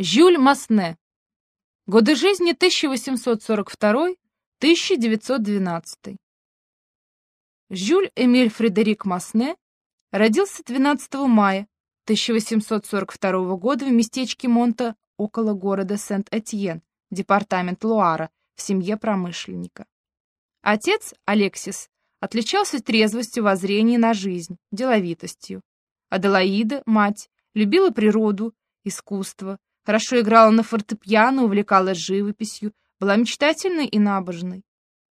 Жюль Масне. Годы жизни 1842-1912. Жюль Эмиль Фредерик Масне родился 12 мая 1842 года в местечке Монта около города Сент-Этьен, департамент Луара, в семье промышленника. Отец, Алексис, отличался трезвостью воззрений на жизнь, деловитостью. Аделаида, мать, любила природу, искусство, Хорошо играла на фортепиано, увлекалась живописью, была мечтательной и набожной.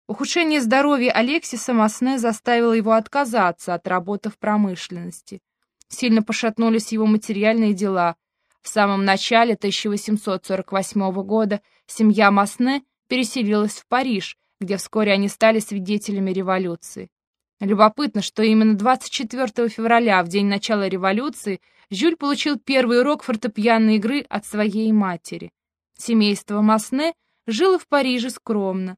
Ухудшение здоровья Алексиса Масне заставило его отказаться от работы в промышленности. Сильно пошатнулись его материальные дела. В самом начале 1848 года семья Масне переселилась в Париж, где вскоре они стали свидетелями революции. Любопытно, что именно 24 февраля, в день начала революции, Жюль получил первый урок фортепианной игры от своей матери. Семейство Масне жило в Париже скромно.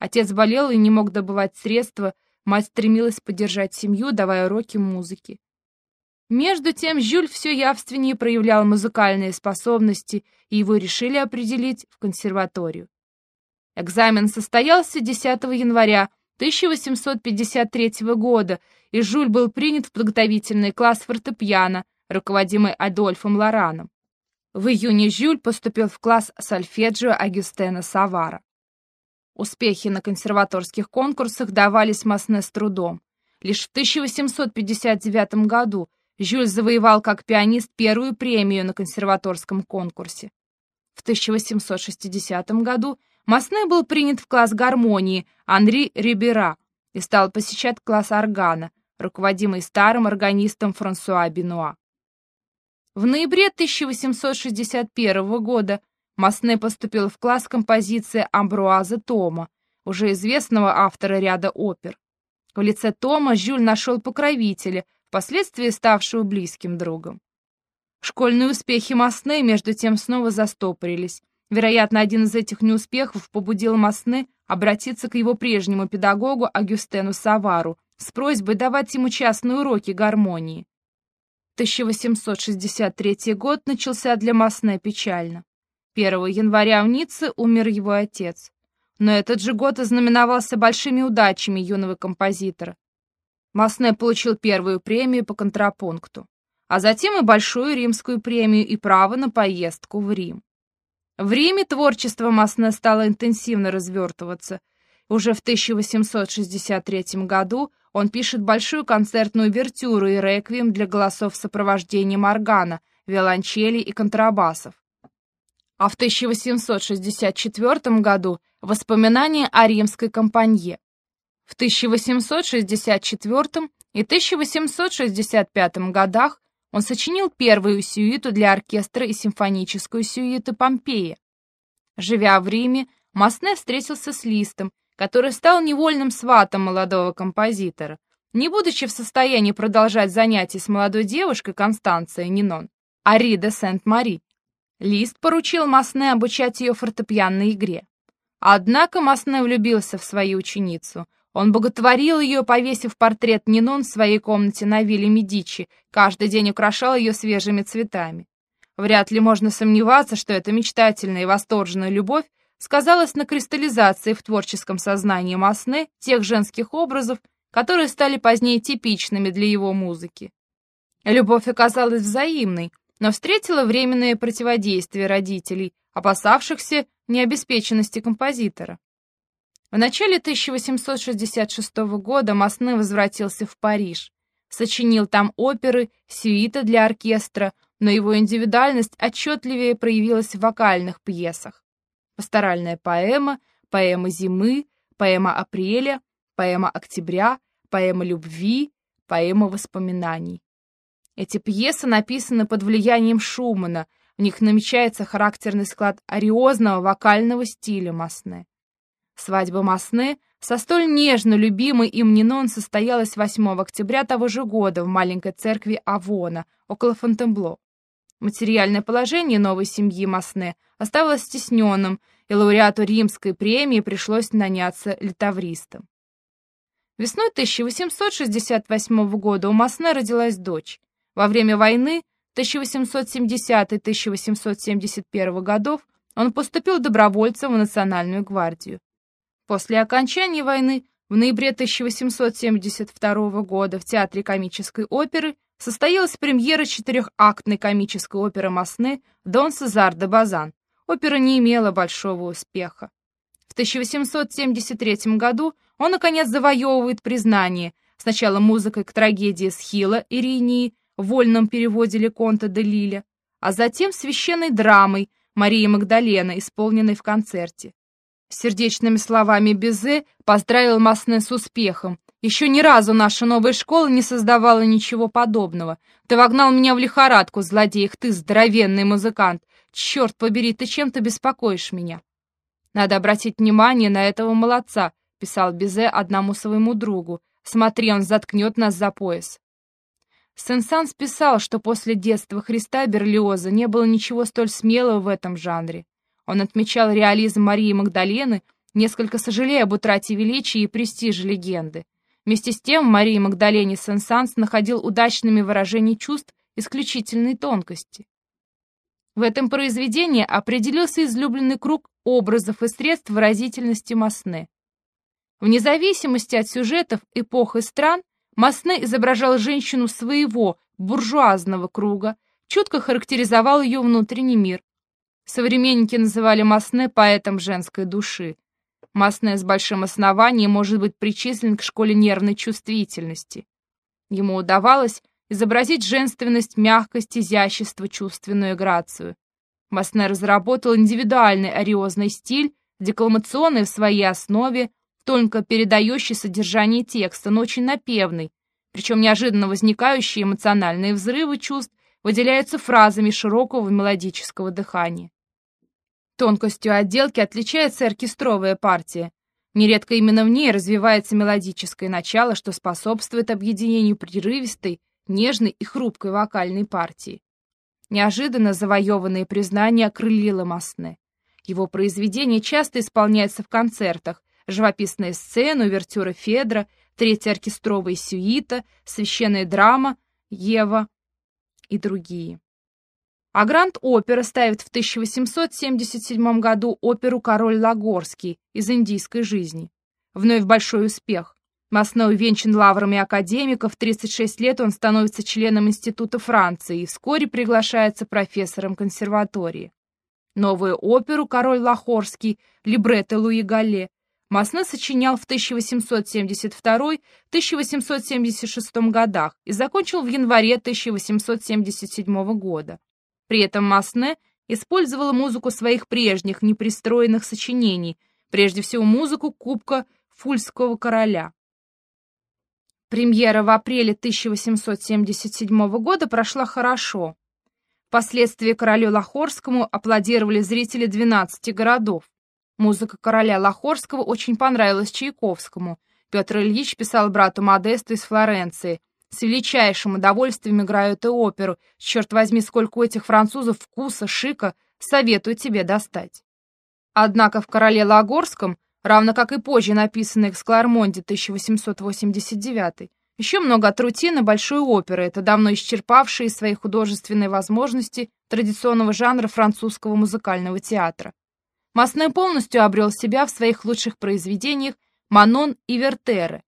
Отец болел и не мог добывать средства, мать стремилась поддержать семью, давая уроки музыки. Между тем Жюль все явственнее проявлял музыкальные способности, и его решили определить в консерваторию. Экзамен состоялся 10 января 1853 года, и Жюль был принят в подготовительный класс фортепиано, руководимый Адольфом Лораном. В июне Жюль поступил в класс сольфеджио Агюстена Савара. Успехи на консерваторских конкурсах давались Масне с трудом. Лишь в 1859 году Жюль завоевал как пианист первую премию на консерваторском конкурсе. В 1860 году Масне был принят в класс гармонии Анри Рибера и стал посещать класс органа, руководимый старым органистом Франсуа Бенуа. В ноябре 1861 года Масне поступил в класс композиции Амбруаза Тома, уже известного автора ряда опер. В лице Тома Жюль нашел покровителя, впоследствии ставшего близким другом. Школьные успехи Масне между тем снова застопорились. Вероятно, один из этих неуспехов побудил Масне обратиться к его прежнему педагогу Агюстену Савару с просьбой давать ему частные уроки гармонии. 1863 год начался для Масне печально. 1 января в Ницце умер его отец. Но этот же год ознаменовался большими удачами юного композитора. Масне получил первую премию по контрапункту, а затем и большую римскую премию и право на поездку в Рим. В Риме творчество Масне стало интенсивно развертываться. Уже в 1863 году он пишет большую концертную вертюру и реквием для голосов сопровождения органа, виолончели и контрабасов. А в 1864 году воспоминания о римской компанье. В 1864 и 1865 годах он сочинил первую сюиту для оркестра и симфоническую сюиту Помпея. Живя в Риме, Масне встретился с Листом который стал невольным сватом молодого композитора, не будучи в состоянии продолжать занятия с молодой девушкой Констанцией Нинон, Ари де Сент-Мари. Лист поручил Масне обучать ее фортепианной игре. Однако Масне влюбился в свою ученицу. Он боготворил ее, повесив портрет Нинон в своей комнате на вилле Медичи, каждый день украшал ее свежими цветами. Вряд ли можно сомневаться, что эта мечтательная и восторженная любовь сказалось на кристаллизации в творческом сознании Масне тех женских образов, которые стали позднее типичными для его музыки. Любовь оказалась взаимной, но встретила временное противодействие родителей, опасавшихся необеспеченности композитора. В начале 1866 года Масне возвратился в Париж, сочинил там оперы, сюиты для оркестра, но его индивидуальность отчетливее проявилась в вокальных пьесах пасторальная поэма, поэма зимы, поэма апреля, поэма октября, поэма любви, поэма воспоминаний. Эти пьесы написаны под влиянием Шумана, в них намечается характерный склад ариозного вокального стиля Масне. Свадьба Масне со столь нежно любимой им Нинон состоялась 8 октября того же года в маленькой церкви Авона, около Фонтенбло. Материальное положение новой семьи Масне оставалось стесненным, и лауреату римской премии пришлось наняться литавристом. Весной 1868 года у Масне родилась дочь. Во время войны 1870-1871 годов он поступил добровольцем в Национальную гвардию. После окончания войны в ноябре 1872 года в Театре комической оперы состоялась премьера четырехактной комической оперы Масне «Дон Сезар де Базан». Опера не имела большого успеха. В 1873 году он, наконец, завоевывает признание сначала музыкой к трагедии Схила Иринии в вольном переводе Леконта де Лиля, а затем священной драмой Марии Магдалена, исполненной в концерте. Сердечными словами Безе поздравил Масне с успехом. «Еще ни разу наша новая школа не создавала ничего подобного. Ты вогнал меня в лихорадку, злодей, ты здоровенный музыкант. Черт побери, ты чем-то беспокоишь меня». «Надо обратить внимание на этого молодца», — писал Безе одному своему другу. «Смотри, он заткнет нас за пояс». Сен-Санс писал, что после детства Христа Берлиоза не было ничего столь смелого в этом жанре. Он отмечал реализм Марии Магдалены, несколько сожалея об утрате величия и престижа легенды. Вместе с тем Марии Магдалене Сен-Санс находил удачными выражения чувств исключительной тонкости. В этом произведении определился излюбленный круг образов и средств выразительности Масне. Вне зависимости от сюжетов, эпох и стран, Масне изображал женщину своего буржуазного круга, чутко характеризовал ее внутренний мир, Современники называли Масне поэтом женской души. Масне с большим основанием может быть причислен к школе нервной чувствительности. Ему удавалось изобразить женственность, мягкость, изящество, чувственную грацию. Масне разработал индивидуальный ариозный стиль, декламационный в своей основе, тонко передающий содержание текста, но очень напевный, причем неожиданно возникающие эмоциональные взрывы чувств выделяются фразами широкого мелодического дыхания. Тонкостью отделки отличается оркестровая партия. Нередко именно в ней развивается мелодическое начало, что способствует объединению прерывистой, нежной и хрупкой вокальной партии. Неожиданно завоеванные признания окрылило Масне. Его произведения часто исполняются в концертах, живописная сцена, увертюра Федра, третья оркестровая сюита, священная драма, Ева, и другие. А Гранд-опера ставит в 1877 году оперу «Король Лагорский» из индийской жизни. Вновь большой успех. Масне увенчан лаврами академика, в 36 лет он становится членом Института Франции и вскоре приглашается профессором консерватории. Новую оперу «Король Лахорский» либретто Луи Галле Масне сочинял в 1872-1876 годах и закончил в январе 1877 года. При этом Масне использовал музыку своих прежних непристроенных сочинений, прежде всего музыку Кубка Фульского короля. Премьера в апреле 1877 года прошла хорошо. Впоследствии королю Лахорскому аплодировали зрители 12 городов. Музыка короля Лахорского очень понравилась Чайковскому. Петр Ильич писал брату Модесту из Флоренции. «С величайшим удовольствием играю эту оперу. Черт возьми, сколько у этих французов вкуса, шика. Советую тебе достать». Однако в «Короле Лагорском», равно как и позже написанный в Склармонде 1889, еще много от рутины большой оперы, это давно исчерпавшие свои художественные возможности традиционного жанра французского музыкального театра. Масне полностью обрел себя в своих лучших произведениях «Манон» и «Вертере».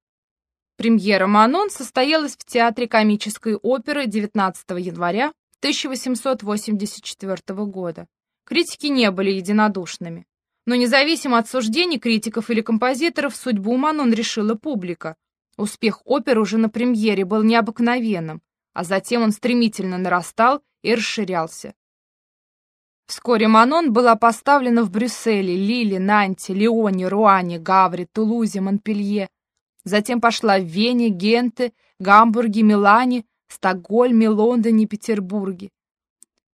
Премьера «Манон» состоялась в Театре комической оперы 19 января 1884 года. Критики не были единодушными. Но независимо от суждений критиков или композиторов, судьбу «Манон» решила публика. Успех оперы уже на премьере был необыкновенным, а затем он стремительно нарастал и расширялся. Вскоре Манон была поставлена в Брюсселе, Лиле, Нанте, Лионе, Руане, Гавре, Тулузе, Монпелье. Затем пошла в Вене, Генте, Гамбурге, Милане, Стокгольме, Лондоне, Петербурге.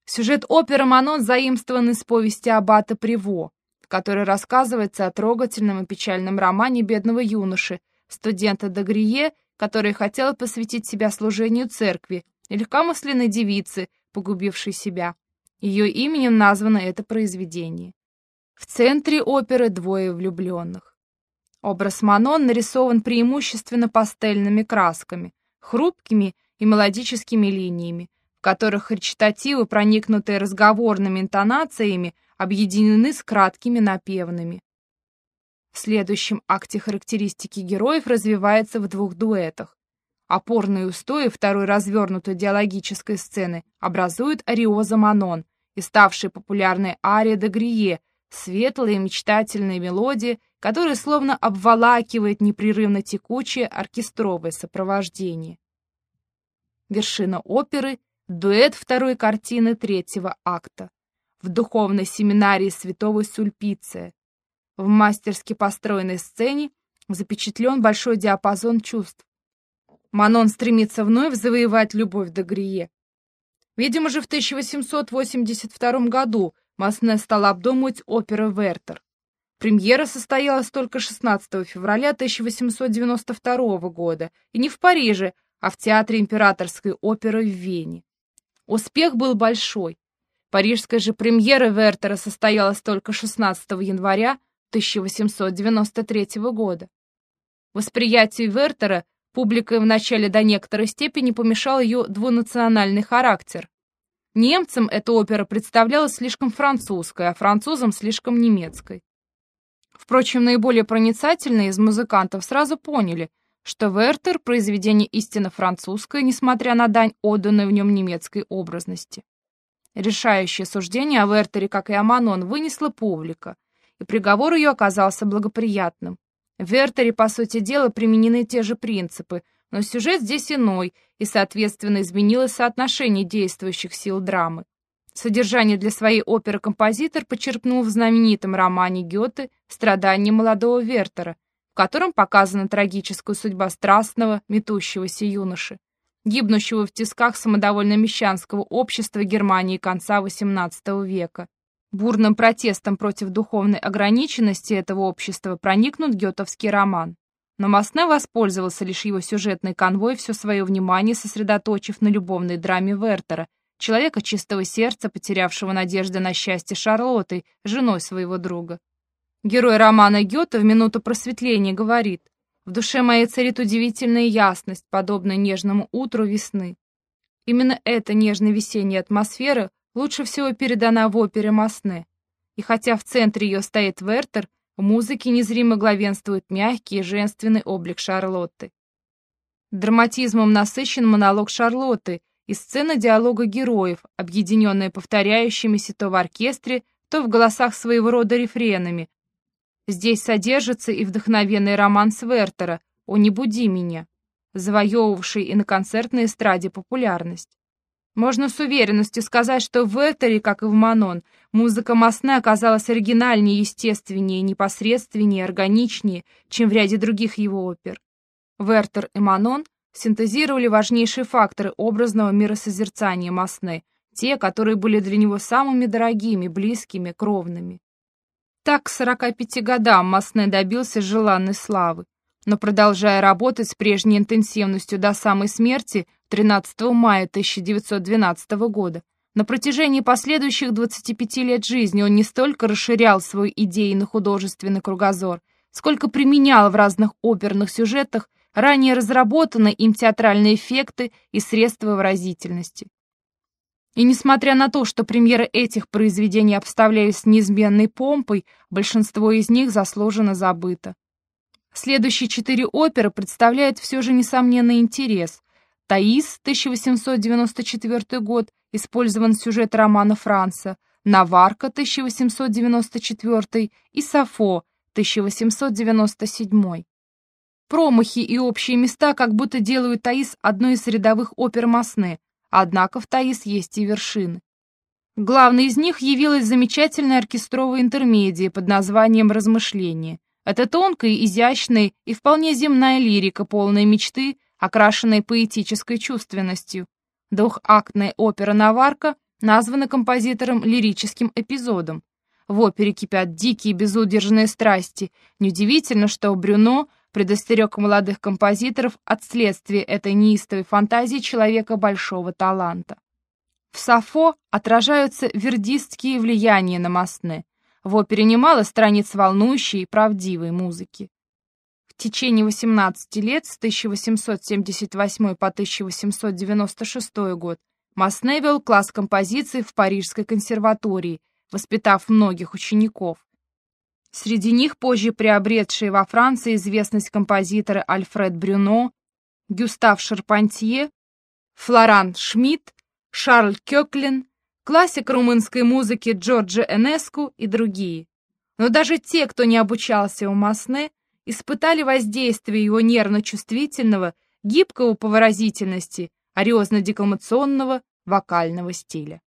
Сюжет оперы «Манон» заимствован из повести Аббата Приво, в которой рассказывается о трогательном и печальном романе бедного юноши, студента Дагрие, который хотел посвятить себя служению церкви, и легкомысленной девицы, погубившей себя. Ее именем названо это произведение. В центре оперы двое влюбленных. Образ Манон нарисован преимущественно пастельными красками, хрупкими и мелодическими линиями, в которых речитативы, проникнутые разговорными интонациями, объединены с краткими напевными. В следующем акте характеристики героев развивается в двух дуэтах. Опорные устои второй развернутой диалогической сцены образуют ариоза Манон и ставшие популярной ария де Грие, светлые мечтательные мелодии, которые словно обволакивает непрерывно текучее оркестровое сопровождение. Вершина оперы — дуэт второй картины третьего акта. В духовной семинарии святого Сульпиция, в мастерски построенной сцене запечатлен большой диапазон чувств. Манон стремится вновь завоевать любовь до Грие. Видимо же, в 1882 году Масне стал обдумывать оперу «Вертер». Премьера состоялась только 16 февраля 1892 года, и не в Париже, а в Театре императорской оперы в Вене. Успех был большой. Парижская же премьера Вертера состоялась только 16 января 1893 года. Восприятию Вертера публика вначале до некоторой степени помешал ее двунациональный характер. Немцам эта опера представлялась слишком французской, а французам слишком немецкой. Впрочем, наиболее проницательные из музыкантов сразу поняли, что Вертер — произведение истинно французское, несмотря на дань, отданной в нем немецкой образности. Решающее суждение о Вертере, как и о Манон, вынесла публика, и приговор ее оказался благоприятным. В Вертере, по сути дела, применены те же принципы, но сюжет здесь иной, и, соответственно, изменилось соотношение действующих сил драмы. Содержание для своей оперы композитор почерпнул в знаменитом романе Гёте «Страдания молодого Вертера», в котором показана трагическая судьба страстного, метущегося юноши, гибнущего в тисках самодовольно-мещанского общества Германии конца XVIII века. Бурным протестом против духовной ограниченности этого общества проникнут гетовский роман. Но Масне воспользовался лишь его сюжетной конвой, все свое внимание сосредоточив на любовной драме Вертера, человека чистого сердца, потерявшего надежды на счастье Шарлоттой, женой своего друга. Герой романа Гёте в минуту просветления говорит «В душе моей царит удивительная ясность, подобная нежному утру весны». Именно эта нежная весенняя атмосфера лучше всего передана в опере Масне. И хотя в центре ее стоит Вертер, в музыке незримо главенствует мягкий и женственный облик Шарлотты. Драматизмом насыщен монолог Шарлотты и сцена диалога героев, объединенная повторяющимися то в оркестре, то в голосах своего рода рефренами. Здесь содержится и вдохновенный роман Свертера «О, не буди меня», завоевывавший и на концертной эстраде популярность. Можно с уверенностью сказать, что в Этере, как и в Манон, музыка Масне оказалась оригинальнее, естественнее, непосредственнее, органичнее, чем в ряде других его опер. Вертер и Манон синтезировали важнейшие факторы образного миросозерцания Масне, те, которые были для него самыми дорогими, близкими, кровными. Так к 45 годам Масне добился желанной славы, но продолжая работать с прежней интенсивностью до самой смерти, 13 мая 1912 года. На протяжении последующих 25 лет жизни он не столько расширял свой идейно-художественный кругозор, сколько применял в разных оперных сюжетах ранее разработанные им театральные эффекты и средства выразительности. И несмотря на то, что премьеры этих произведений обставлялись неизменной помпой, большинство из них заслуженно забыто. Следующие четыре оперы представляют все же несомненный интерес, Таис, 1894 год, использован сюжет романа Франца, Наварка, 1894 и Сафо, 1897. Промахи и общие места как будто делают Таис одной из рядовых опер Масне, однако в Таис есть и вершины. Главной из них явилась замечательная оркестровая интермедия под названием «Размышление». Это тонкая, изящная и вполне земная лирика, полная мечты, окрашенной поэтической чувственностью. Двухактная опера «Наварка» названа композитором лирическим эпизодом. В опере кипят дикие безудержные страсти. Неудивительно, что Брюно предостерег молодых композиторов от следствия этой неистовой фантазии человека большого таланта. В Сафо отражаются вердистские влияния на Масне. В опере немало страниц волнующей и правдивой музыки. В течение 18 лет, с 1878 по 1896 год, Масне вел класс композиции в Парижской консерватории, воспитав многих учеников. Среди них позже приобретшие во Франции известность композиторы Альфред Брюно, Гюстав Шарпантье, Флоран Шмидт, Шарль Кёклин, классик румынской музыки Джорджи Энеску и другие. Но даже те, кто не обучался у Масне, испытали воздействие его нервно-чувствительного, гибкого по выразительности, ариозно-декламационного вокального стиля.